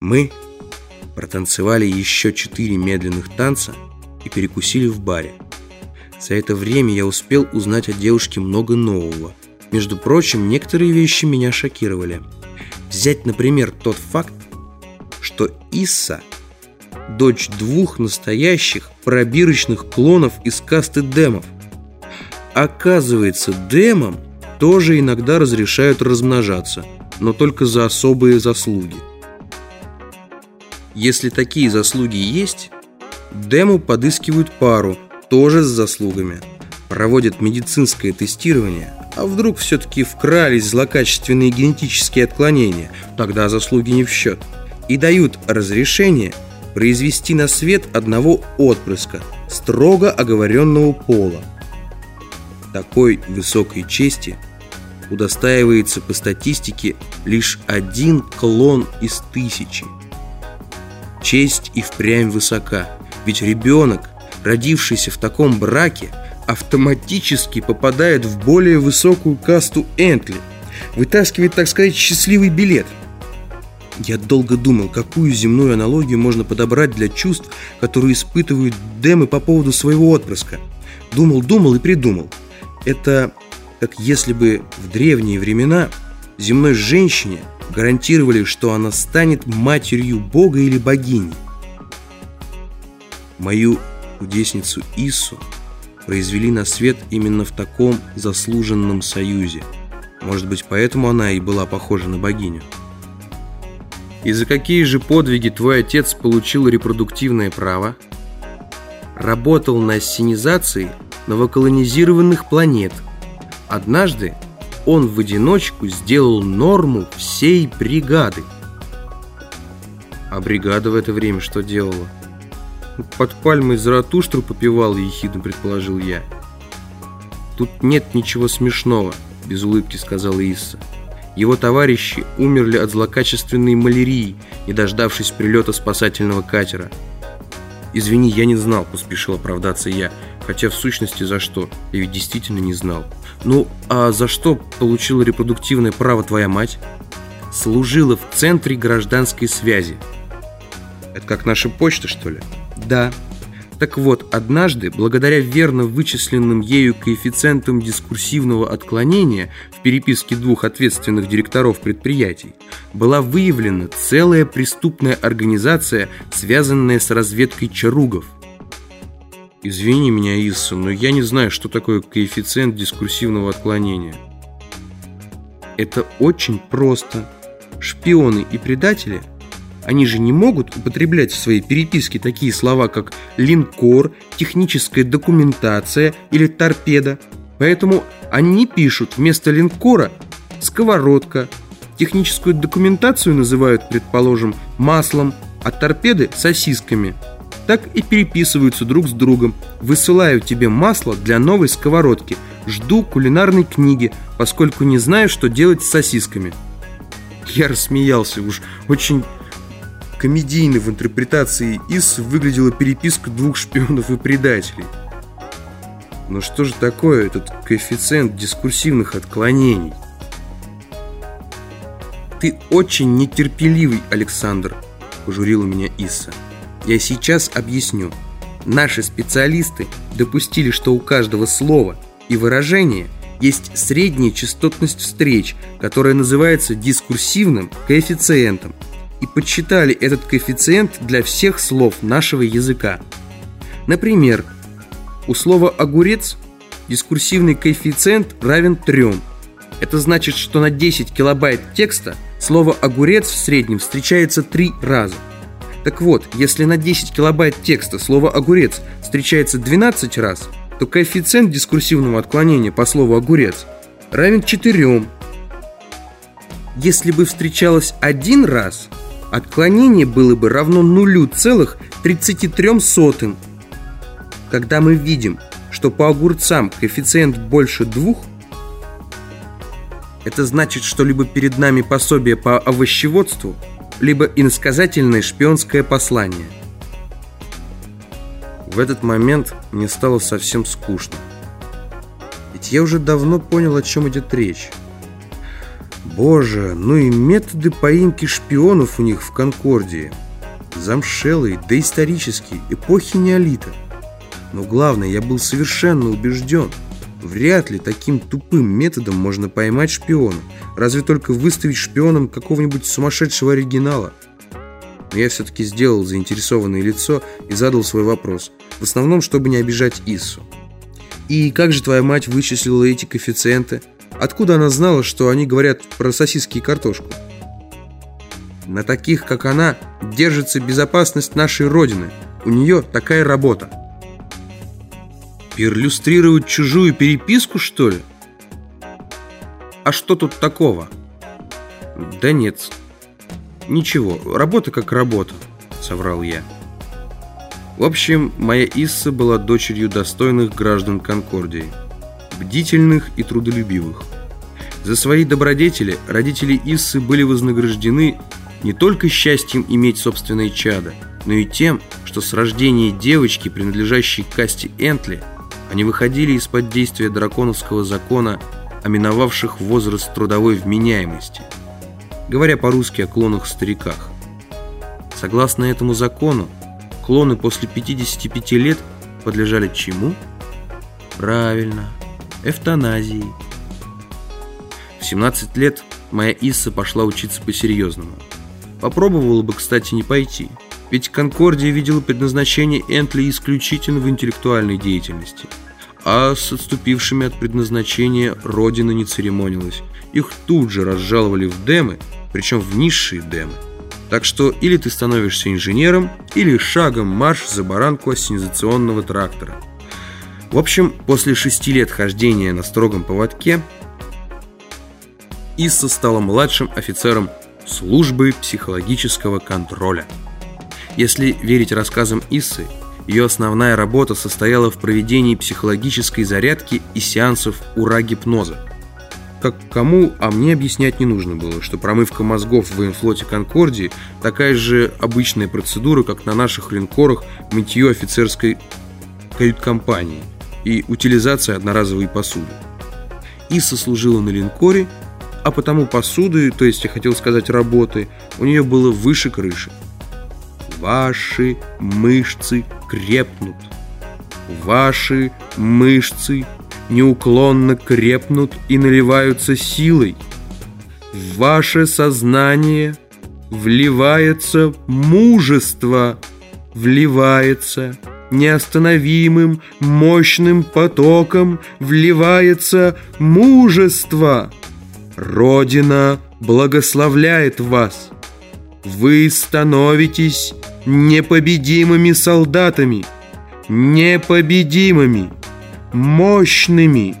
Мы протанцевали еще четыре медленных танца и перекусили в баре. За это время я успел узнать о девушке много нового. Между прочим, некоторые вещи меня шокировали. Взять, например, тот факт, что Исса – дочь двух настоящих пробирочных клонов из касты демов. Оказывается, демам тоже иногда разрешают размножаться, но только за особые заслуги. Если такие заслуги есть, Дему подыскивают пару, тоже с заслугами. Проводят медицинское тестирование, а вдруг все-таки вкрались злокачественные генетические отклонения, тогда заслуги не в счет. И дают разрешение произвести на свет одного отпрыска, строго оговоренного пола. Такой высокой чести удостаивается по статистике лишь один клон из тысячи – Честь и впрямь высока, ведь ребенок, родившийся в таком браке, автоматически попадает в более высокую касту Энтли, вытаскивает, так сказать, счастливый билет. Я долго думал, какую земную аналогию можно подобрать для чувств, которые испытывают демы по поводу своего отпрыска. Думал, думал и придумал. Это как если бы в древние времена земной женщине – гарантировали, что она станет матерью бога или богини. Мою кудесницу Ису произвели на свет именно в таком заслуженном союзе. Может быть, поэтому она и была похожа на богиню. И за какие же подвиги твой отец получил репродуктивное право? Работал на ассенизации новоколонизированных планет. Однажды он в одиночку сделал норму всей бригады. А бригада в это время что делала? Под пальмой Заратуштру попивал, ехидно предположил я. Тут нет ничего смешного, без улыбки сказала Исса. Его товарищи умерли от злокачественной малярии, не дождавшись прилета спасательного катера. «Извини, я не знал», – поспешил оправдаться я. Хотя в сущности за что? Я ведь действительно не знал. Ну, а за что получила репродуктивное право твоя мать? Служила в центре гражданской связи. Это как наша почта, что ли? Да. Так вот, однажды, благодаря верно вычисленным ею коэффициентам дискурсивного отклонения в переписке двух ответственных директоров предприятий, была выявлена целая преступная организация, связанная с разведкой чаругов. Извини меня, Исса, но я не знаю, что такое коэффициент дискурсивного отклонения. Это очень просто. Шпионы и предатели, они же не могут употреблять в своей переписке такие слова, как линкор, техническая документация или торпеда. Поэтому они пишут вместо линкора сковородка, техническую документацию называют, предположим, маслом, а торпеды – сосисками – так и переписываются друг с другом. Высылаю тебе масло для новой сковородки. Жду кулинарной книги, поскольку не знаю, что делать с сосисками. Я рассмеялся, уж очень комедийно в интерпретации ИС выглядела переписка двух шпионов и предателей. Но что же такое этот коэффициент дискурсивных отклонений? «Ты очень нетерпеливый, Александр», – пожурила меня Исса. Я сейчас объясню. Наши специалисты допустили, что у каждого слова и выражения есть средняя частотность встреч, которая называется дискурсивным коэффициентом, и подсчитали этот коэффициент для всех слов нашего языка. Например, у слова «огурец» дискурсивный коэффициент равен 3. Это значит, что на 10 килобайт текста слово «огурец» в среднем встречается 3 раза. Так вот, если на 10 килобайт текста слово «огурец» встречается 12 раз, то коэффициент дискурсивного отклонения по слову «огурец» равен 4. Если бы встречалось один раз, отклонение было бы равно 0,33. Когда мы видим, что по огурцам коэффициент больше двух, это значит, что либо перед нами пособие по овощеводству – либо иносказательное шпионское послание. В этот момент мне стало совсем скучно. Ведь я уже давно понял, о чем идет речь. Боже, ну и методы поимки шпионов у них в Конкордии. Замшелые, доисторические, эпохи неолита. Но главное, я был совершенно убежден, вряд ли таким тупым методом можно поймать шпиона, разве только выставить шпионом какого-нибудь сумасшедшего оригинала. Но я все-таки сделал заинтересованное лицо и задал свой вопрос, в основном, чтобы не обижать Иссу. «И как же твоя мать вычислила эти коэффициенты? Откуда она знала, что они говорят про сосиски и картошку?» «На таких, как она, держится безопасность нашей Родины. У нее такая работа». «Перлюстрировать чужую переписку, что ли?» «А что тут такого?» «Да нет, ничего, работа как работа», — соврал я. В общем, моя Исса была дочерью достойных граждан Конкордии, бдительных и трудолюбивых. За свои добродетели родители Иссы были вознаграждены не только счастьем иметь собственное чадо, но и тем, что с рождения девочки, принадлежащей к касте Энтли, они выходили из-под действия драконовского закона о возраст трудовой вменяемости, говоря по-русски о клонах-стариках. Согласно этому закону, Клоны после 55 лет подлежали чему? Правильно, эвтаназии. В 17 лет моя Исса пошла учиться по-серьезному. Попробовала бы, кстати, не пойти. Ведь Конкордия видела предназначение Энтли исключительно в интеллектуальной деятельности. А с отступившими от предназначения Родина не церемонилась. Их тут же разжаловали в демы, причем в низшие демы. Так что или ты становишься инженером, или шагом марш за баранку ассенизационного трактора. В общем, после шести лет хождения на строгом поводке, Исса стала младшим офицером службы психологического контроля. Если верить рассказам Иссы, ее основная работа состояла в проведении психологической зарядки и сеансов ура-гипноза как кому, а мне объяснять не нужно было, что промывка мозгов в военфлоте Конкордии такая же обычная процедура, как на наших линкорах мытье офицерской кают-компании и утилизация одноразовой посуды. Иса служила на линкоре, а потому посуды, то есть я хотел сказать работы, у нее было выше крыши. Ваши мышцы крепнут. Ваши мышцы неуклонно крепнут и наливаются силой. В ваше сознание вливается мужество, вливается неостановимым, мощным потоком, вливается мужество. Родина благословляет вас. Вы становитесь непобедимыми солдатами, непобедимыми мощными,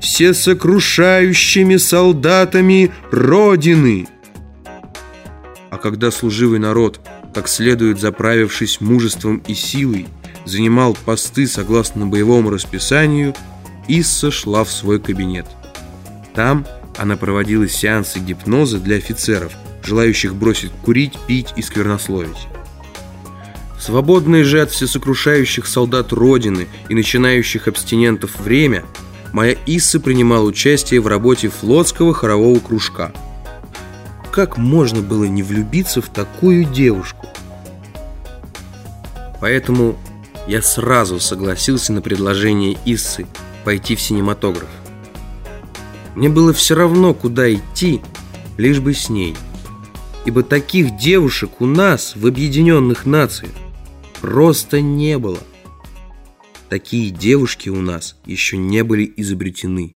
всесокрушающими солдатами Родины. А когда служивый народ, как следует заправившись мужеством и силой, занимал посты согласно боевому расписанию, Исса шла в свой кабинет. Там она проводила сеансы гипноза для офицеров, желающих бросить курить, пить и сквернословить. Свободное же от всесокрушающих солдат Родины и начинающих абстинентов время, моя Исса принимала участие в работе флотского хорового кружка. Как можно было не влюбиться в такую девушку? Поэтому я сразу согласился на предложение Иссы пойти в синематограф. Мне было все равно, куда идти, лишь бы с ней. Ибо таких девушек у нас в Объединенных Нациях просто не было. Такие девушки у нас еще не были изобретены.